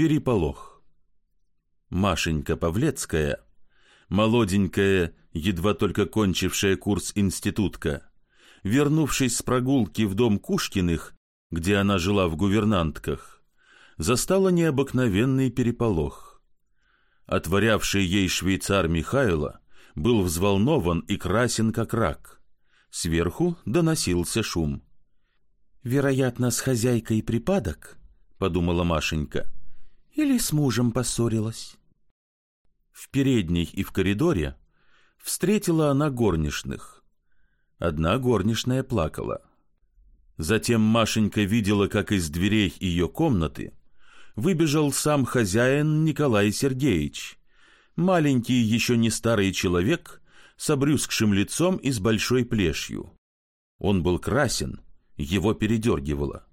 Переполох. Машенька Павлецкая, молоденькая, едва только кончившая курс институтка, вернувшись с прогулки в дом Кушкиных, где она жила в гувернантках, застала необыкновенный переполох. Отворявший ей швейцар Михайло был взволнован и красен, как рак. Сверху доносился шум. «Вероятно, с хозяйкой припадок», — подумала Машенька, — «или с мужем поссорилась». В передней и в коридоре встретила она горничных. Одна горничная плакала. Затем Машенька видела, как из дверей ее комнаты выбежал сам хозяин Николай Сергеевич, маленький еще не старый человек с обрюзгшим лицом и с большой плешью. Он был красен, его передергивало.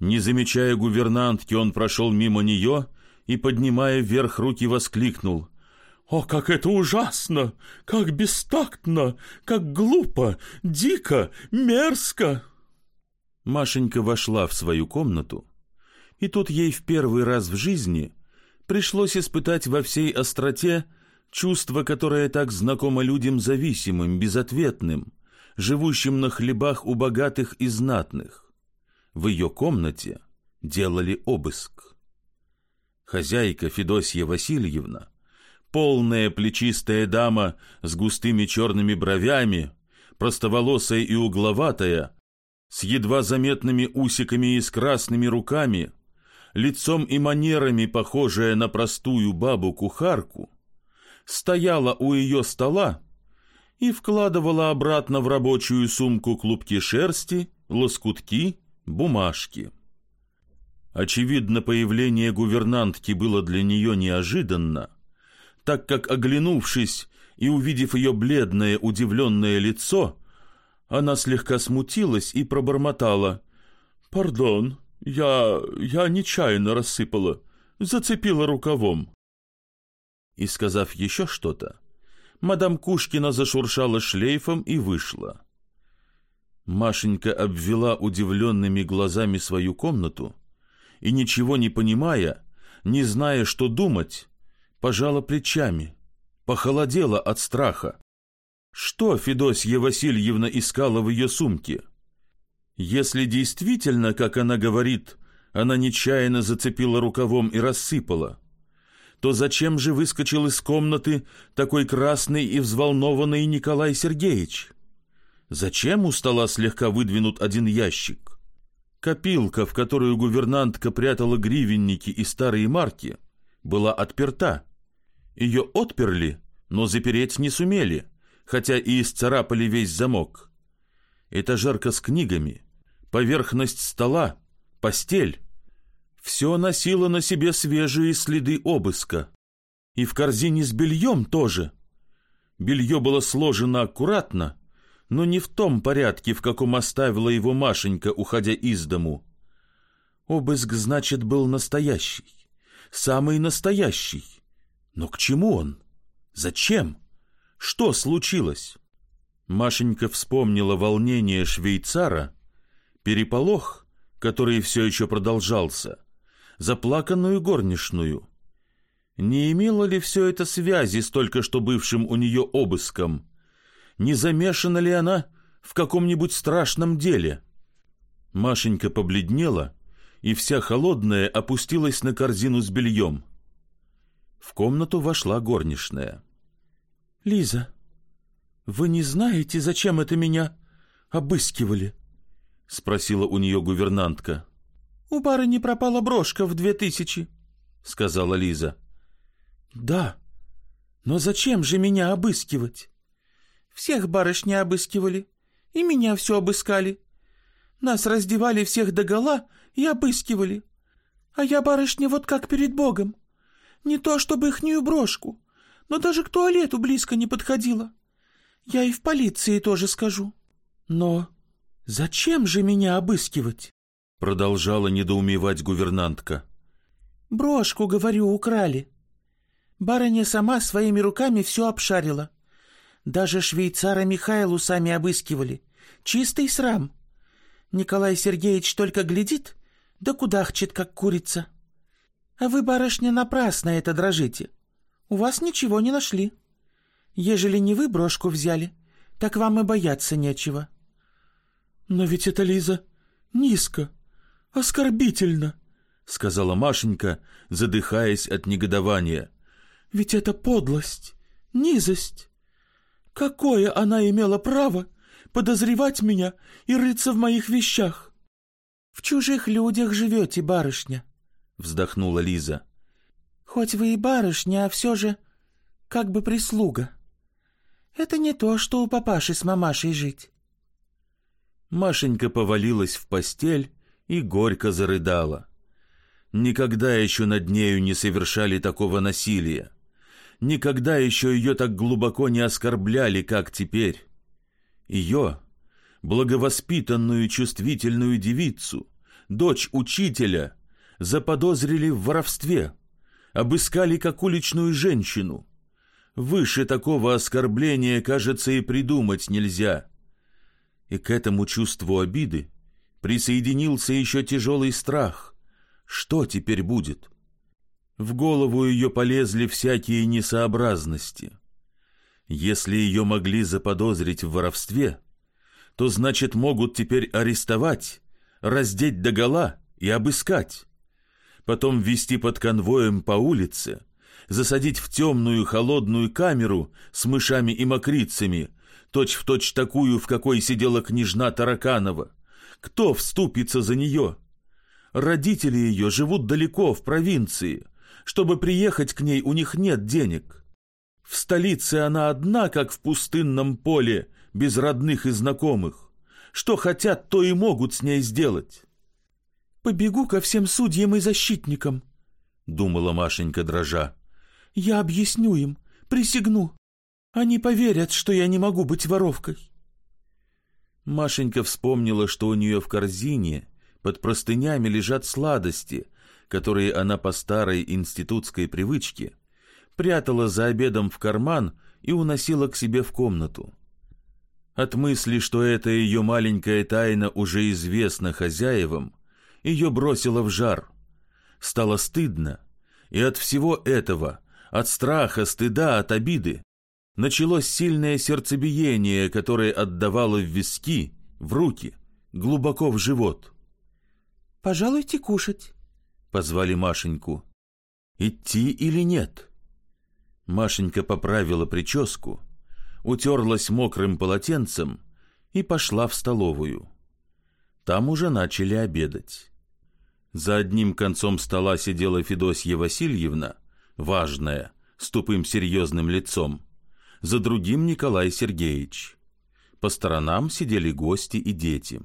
Не замечая гувернантки, он прошел мимо нее и, поднимая вверх руки, воскликнул. «О, как это ужасно! Как бестактно! Как глупо! Дико! Мерзко!» Машенька вошла в свою комнату, и тут ей в первый раз в жизни пришлось испытать во всей остроте чувство, которое так знакомо людям зависимым, безответным, живущим на хлебах у богатых и знатных. В ее комнате делали обыск. Хозяйка Федосья Васильевна, полная плечистая дама с густыми черными бровями, простоволосая и угловатая, с едва заметными усиками и с красными руками, лицом и манерами похожая на простую бабу-кухарку, стояла у ее стола и вкладывала обратно в рабочую сумку клубки шерсти, лоскутки, бумажки. Очевидно, появление гувернантки было для нее неожиданно, так как, оглянувшись и увидев ее бледное, удивленное лицо, она слегка смутилась и пробормотала. «Пардон, я... я нечаянно рассыпала, зацепила рукавом». И, сказав еще что-то, мадам Кушкина зашуршала шлейфом и вышла. Машенька обвела удивленными глазами свою комнату и, ничего не понимая, не зная, что думать, пожала плечами, похолодела от страха. Что Федосья Васильевна искала в ее сумке? Если действительно, как она говорит, она нечаянно зацепила рукавом и рассыпала, то зачем же выскочил из комнаты такой красный и взволнованный Николай Сергеевич? Зачем у стола слегка выдвинут один ящик? Копилка, в которую гувернантка прятала гривенники и старые марки, была отперта. Ее отперли, но запереть не сумели — хотя и исцарапали весь замок. Этажерка с книгами, поверхность стола, постель — все носило на себе свежие следы обыска. И в корзине с бельем тоже. Белье было сложено аккуратно, но не в том порядке, в каком оставила его Машенька, уходя из дому. Обыск, значит, был настоящий, самый настоящий. Но к чему он? Зачем? Что случилось? Машенька вспомнила волнение швейцара, переполох, который все еще продолжался, заплаканную горничную. Не имело ли все это связи с только что бывшим у нее обыском? Не замешана ли она в каком-нибудь страшном деле? Машенька побледнела и вся холодная опустилась на корзину с бельем. В комнату вошла горничная. «Лиза, вы не знаете, зачем это меня обыскивали?» — спросила у нее гувернантка. «У барыни пропала брошка в две тысячи», — сказала Лиза. «Да, но зачем же меня обыскивать?» «Всех барышни обыскивали, и меня все обыскали. Нас раздевали всех догола и обыскивали. А я барышня вот как перед Богом. Не то чтобы ихнюю брошку, но даже к туалету близко не подходила. Я и в полиции тоже скажу. Но зачем же меня обыскивать? Продолжала недоумевать гувернантка. Брошку, говорю, украли. Барыня сама своими руками все обшарила. Даже швейцара Михайлу сами обыскивали. Чистый срам. Николай Сергеевич только глядит, да кудахчет, как курица. А вы, барышня, напрасно это дрожите. У вас ничего не нашли. Ежели не вы брошку взяли, так вам и бояться нечего. Но ведь это, Лиза, низко, оскорбительно, сказала Машенька, задыхаясь от негодования. Ведь это подлость, низость. Какое она имела право подозревать меня и рыться в моих вещах? В чужих людях живете, барышня, вздохнула Лиза. Хоть вы и барышня, а все же как бы прислуга. Это не то, что у папаши с мамашей жить. Машенька повалилась в постель и горько зарыдала. Никогда еще над нею не совершали такого насилия. Никогда еще ее так глубоко не оскорбляли, как теперь. Ее, благовоспитанную чувствительную девицу, дочь учителя, заподозрили в воровстве, обыскали как уличную женщину. Выше такого оскорбления, кажется, и придумать нельзя. И к этому чувству обиды присоединился еще тяжелый страх. Что теперь будет? В голову ее полезли всякие несообразности. Если ее могли заподозрить в воровстве, то значит могут теперь арестовать, раздеть догола и обыскать. Потом вести под конвоем по улице, засадить в темную холодную камеру с мышами и мокрицами, точь-в-точь точь такую, в какой сидела княжна Тараканова. Кто вступится за нее? Родители ее живут далеко, в провинции. Чтобы приехать к ней, у них нет денег. В столице она одна, как в пустынном поле, без родных и знакомых. Что хотят, то и могут с ней сделать. «Побегу ко всем судьям и защитникам», — думала Машенька дрожа. «Я объясню им, присягну. Они поверят, что я не могу быть воровкой». Машенька вспомнила, что у нее в корзине под простынями лежат сладости, которые она по старой институтской привычке прятала за обедом в карман и уносила к себе в комнату. От мысли, что эта ее маленькая тайна уже известна хозяевам, ее бросило в жар. Стало стыдно, и от всего этого, от страха, стыда, от обиды, началось сильное сердцебиение, которое отдавало в виски, в руки, глубоко в живот. «Пожалуйте кушать», — позвали Машеньку. «Идти или нет?» Машенька поправила прическу, утерлась мокрым полотенцем и пошла в столовую. Там уже начали обедать. За одним концом стола сидела Федосья Васильевна, важная, с тупым серьезным лицом, за другим Николай Сергеевич. По сторонам сидели гости и дети.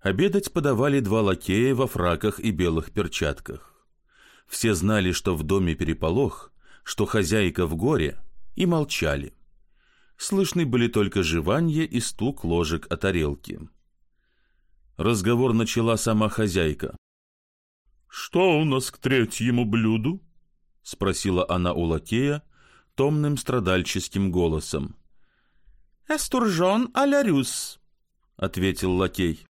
Обедать подавали два лакея во фраках и белых перчатках. Все знали, что в доме переполох, что хозяйка в горе, и молчали. Слышны были только жеванье и стук ложек о тарелке. Разговор начала сама хозяйка. «Что у нас к третьему блюду?» — спросила она у лакея томным страдальческим голосом. «Эстуржон а-ля рюс», — ответил лакей.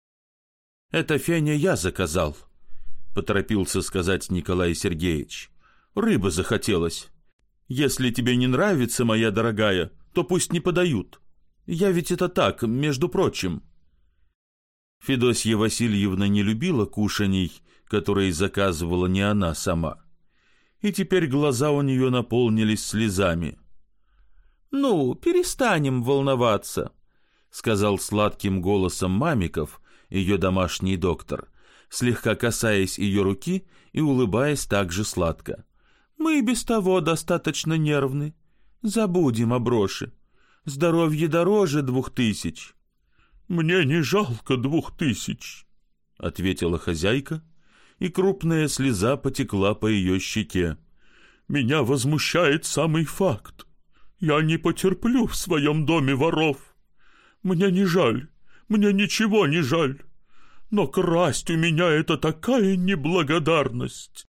«Это Феня я заказал», — поторопился сказать Николай Сергеевич. «Рыба захотелось. Если тебе не нравится, моя дорогая, то пусть не подают. Я ведь это так, между прочим». Федосья Васильевна не любила кушаний, которые заказывала не она сама. И теперь глаза у нее наполнились слезами. «Ну, перестанем волноваться», — сказал сладким голосом Мамиков, ее домашний доктор, слегка касаясь ее руки и улыбаясь так же сладко. «Мы и без того достаточно нервны. Забудем о броши. Здоровье дороже двух тысяч». «Мне не жалко двух тысяч», — ответила хозяйка, и крупная слеза потекла по ее щеке. «Меня возмущает самый факт. Я не потерплю в своем доме воров. Мне не жаль, мне ничего не жаль. Но красть у меня это такая неблагодарность.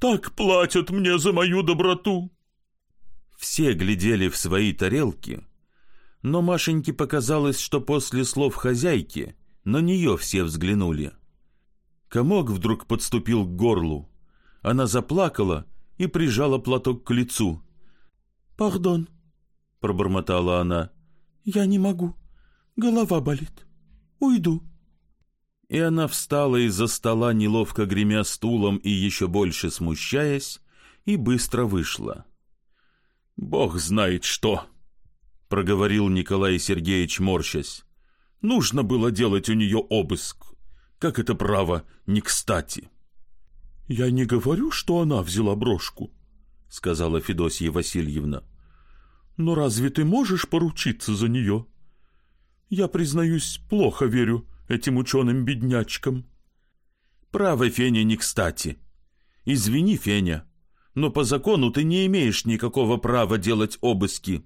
Так платят мне за мою доброту. Все глядели в свои тарелки, но Машеньке показалось, что после слов хозяйки на нее все взглянули. Комок вдруг подступил к горлу. Она заплакала и прижала платок к лицу. «Пардон», — пробормотала она, — «я не могу, голова болит, уйду». И она встала из-за стола, неловко гремя стулом и еще больше смущаясь, и быстро вышла. «Бог знает что!» — проговорил Николай Сергеевич, морщась. «Нужно было делать у нее обыск. Как это право не кстати?» «Я не говорю, что она взяла брошку», — сказала Федосья Васильевна. «Но разве ты можешь поручиться за нее? Я, признаюсь, плохо верю этим ученым-беднячкам». «Право, Феня, не кстати. Извини, Феня, но по закону ты не имеешь никакого права делать обыски».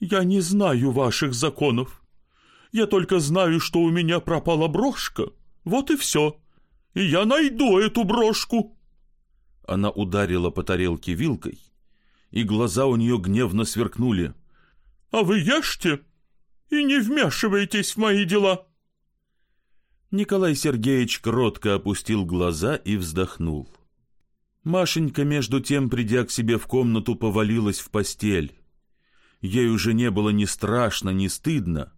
«Я не знаю ваших законов. Я только знаю, что у меня пропала брошка. Вот и все. И я найду эту брошку». Она ударила по тарелке вилкой, и глаза у нее гневно сверкнули. «А вы ешьте и не вмешивайтесь в мои дела». Николай Сергеевич кротко опустил глаза и вздохнул. Машенька, между тем, придя к себе в комнату, повалилась в постель. Ей уже не было ни страшно, ни стыдно,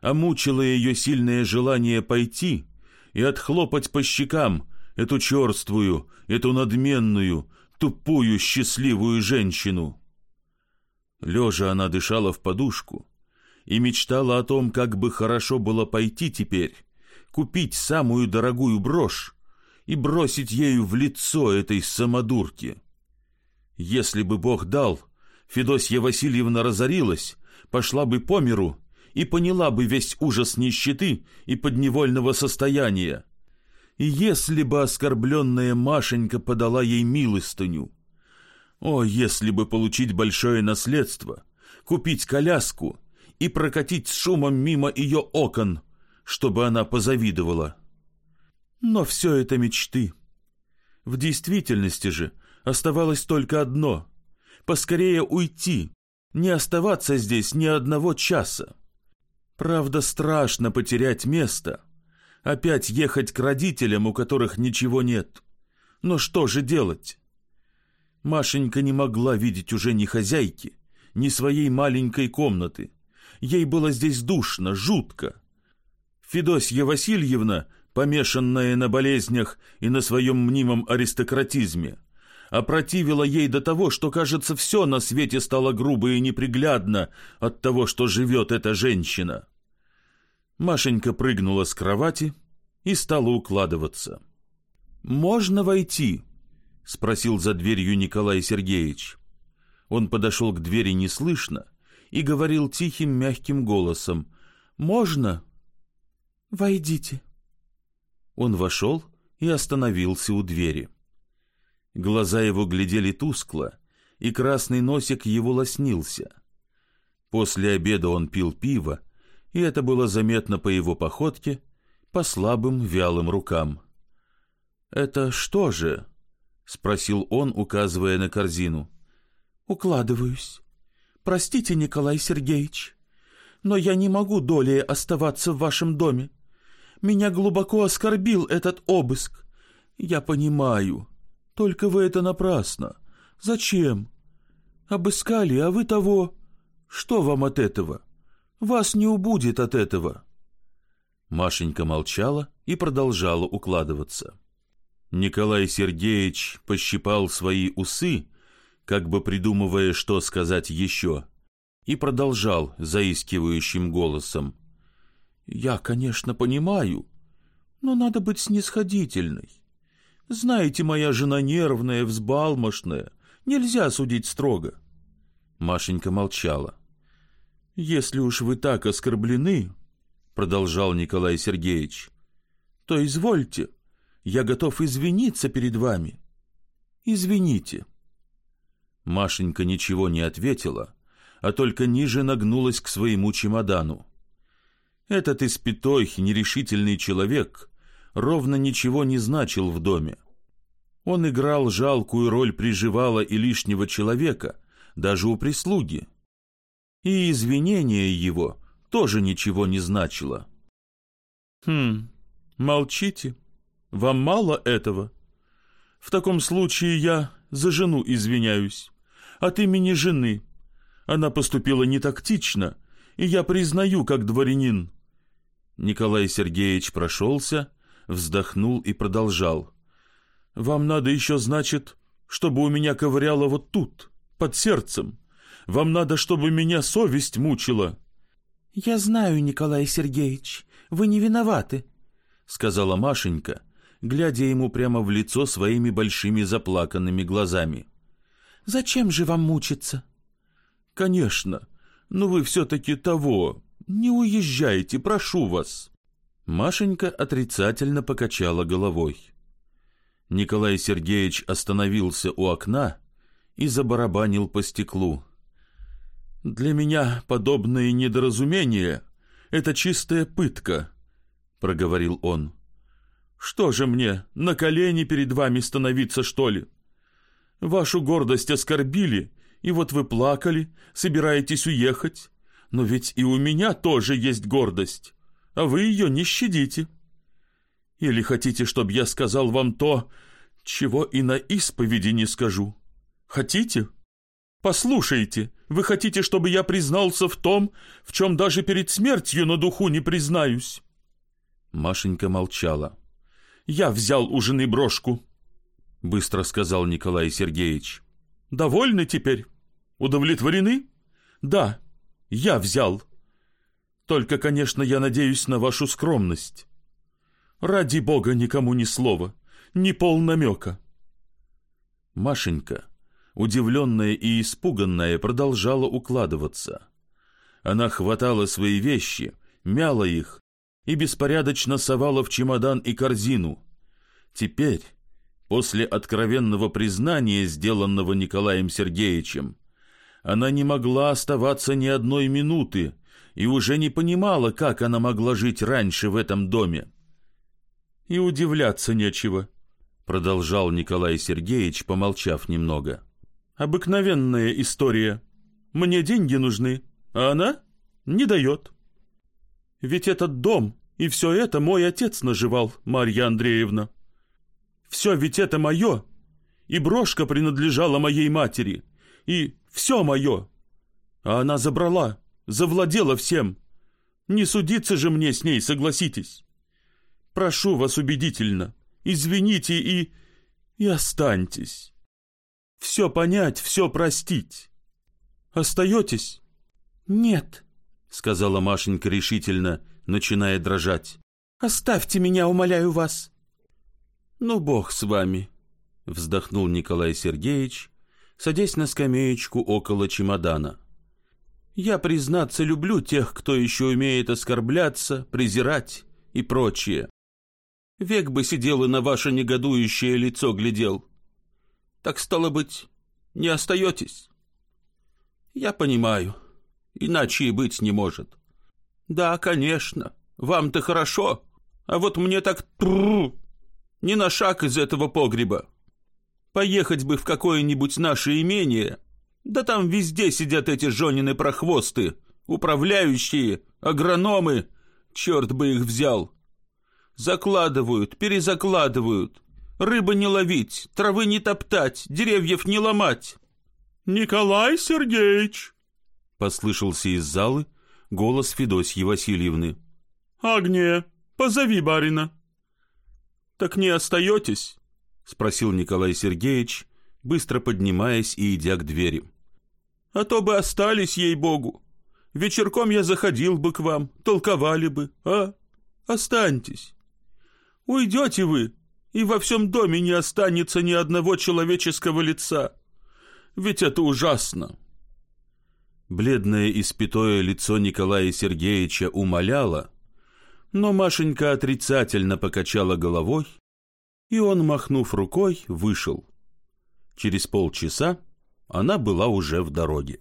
а мучило ее сильное желание пойти и отхлопать по щекам эту черствую, эту надменную, тупую, счастливую женщину. Лежа она дышала в подушку и мечтала о том, как бы хорошо было пойти теперь, купить самую дорогую брошь и бросить ею в лицо этой самодурки. Если бы Бог дал, Федосья Васильевна разорилась, пошла бы по миру и поняла бы весь ужас нищеты и подневольного состояния. И если бы оскорбленная Машенька подала ей милостыню, о, если бы получить большое наследство, купить коляску и прокатить с шумом мимо ее окон, чтобы она позавидовала. Но все это мечты. В действительности же оставалось только одно поскорее уйти, не оставаться здесь ни одного часа. Правда, страшно потерять место, опять ехать к родителям, у которых ничего нет. Но что же делать? Машенька не могла видеть уже ни хозяйки, ни своей маленькой комнаты. Ей было здесь душно, жутко. Федосья Васильевна, помешанная на болезнях и на своем мнимом аристократизме, опротивило ей до того, что, кажется, все на свете стало грубо и неприглядно от того, что живет эта женщина. Машенька прыгнула с кровати и стала укладываться. «Можно войти?» — спросил за дверью Николай Сергеевич. Он подошел к двери неслышно и говорил тихим мягким голосом. «Можно?» «Войдите». Он вошел и остановился у двери. Глаза его глядели тускло, и красный носик его лоснился. После обеда он пил пиво, и это было заметно по его походке, по слабым вялым рукам. «Это что же?» — спросил он, указывая на корзину. «Укладываюсь. Простите, Николай Сергеевич, но я не могу долее оставаться в вашем доме. Меня глубоко оскорбил этот обыск. Я понимаю». Только вы это напрасно. Зачем? Обыскали, а вы того. Что вам от этого? Вас не убудет от этого. Машенька молчала и продолжала укладываться. Николай Сергеевич пощипал свои усы, как бы придумывая, что сказать еще, и продолжал заискивающим голосом. «Я, конечно, понимаю, но надо быть снисходительной. Знаете, моя жена нервная, взбалмошная. Нельзя судить строго. Машенька молчала. Если уж вы так оскорблены, продолжал Николай Сергеевич, то извольте, я готов извиниться перед вами. Извините. Машенька ничего не ответила, а только ниже нагнулась к своему чемодану. Этот испятой, нерешительный человек ровно ничего не значил в доме. Он играл жалкую роль приживала и лишнего человека, даже у прислуги. И извинение его тоже ничего не значило. «Хм, молчите. Вам мало этого?» В таком случае я за жену извиняюсь. От имени жены. Она поступила не тактично, и я признаю как дворянин. Николай Сергеевич прошелся, вздохнул и продолжал. Вам надо еще, значит, чтобы у меня ковыряло вот тут, под сердцем. Вам надо, чтобы меня совесть мучила. — Я знаю, Николай Сергеевич, вы не виноваты, — сказала Машенька, глядя ему прямо в лицо своими большими заплаканными глазами. — Зачем же вам мучиться? — Конечно, но вы все-таки того. Не уезжайте, прошу вас. Машенька отрицательно покачала головой. Николай Сергеевич остановился у окна и забарабанил по стеклу. «Для меня подобное недоразумение — это чистая пытка», — проговорил он. «Что же мне, на колени перед вами становиться, что ли? Вашу гордость оскорбили, и вот вы плакали, собираетесь уехать. Но ведь и у меня тоже есть гордость, а вы ее не щадите». Или хотите, чтобы я сказал вам то, чего и на исповеди не скажу? Хотите? Послушайте, вы хотите, чтобы я признался в том, в чем даже перед смертью на духу не признаюсь?» Машенька молчала. «Я взял у жены брошку», — быстро сказал Николай Сергеевич. «Довольны теперь? Удовлетворены?» «Да, я взял. Только, конечно, я надеюсь на вашу скромность. Ради бога никому ни слова, ни полнамека. Машенька, удивленная и испуганная, продолжала укладываться. Она хватала свои вещи, мяла их и беспорядочно совала в чемодан и корзину. Теперь, после откровенного признания, сделанного Николаем Сергеевичем, она не могла оставаться ни одной минуты и уже не понимала, как она могла жить раньше в этом доме. И удивляться нечего, продолжал Николай Сергеевич, помолчав немного. Обыкновенная история. Мне деньги нужны, а она не дает. Ведь этот дом и все это мой отец наживал, Марья Андреевна. Все ведь это мое, и брошка принадлежала моей матери, и все мое. А она забрала, завладела всем. Не судиться же мне с ней, согласитесь. Прошу вас убедительно, извините и... и останьтесь. Все понять, все простить. Остаетесь? Нет, сказала Машенька решительно, начиная дрожать. Оставьте меня, умоляю вас. Ну, бог с вами, вздохнул Николай Сергеевич, садясь на скамеечку около чемодана. Я, признаться, люблю тех, кто еще умеет оскорбляться, презирать и прочее. Век бы сидел и на ваше негодующее лицо глядел. Так стало быть, не остаетесь? Я понимаю, иначе и быть не может. Да, конечно, вам-то хорошо, а вот мне так тру, не на шаг из этого погреба. Поехать бы в какое-нибудь наше имение, да там везде сидят эти жонины прохвосты, управляющие, агрономы, черт бы их взял. Закладывают, перезакладывают. Рыбы не ловить, травы не топтать, деревьев не ломать. «Николай Сергеевич!» — послышался из залы голос Федосьи Васильевны. «Агния, позови барина». «Так не остаетесь?» — спросил Николай Сергеевич, быстро поднимаясь и идя к двери. «А то бы остались, ей-богу. Вечерком я заходил бы к вам, толковали бы, а? Останьтесь. Уйдете вы, и во всем доме не останется ни одного человеческого лица. Ведь это ужасно. Бледное и спитое лицо Николая Сергеевича умоляло, но Машенька отрицательно покачала головой, и он, махнув рукой, вышел. Через полчаса она была уже в дороге.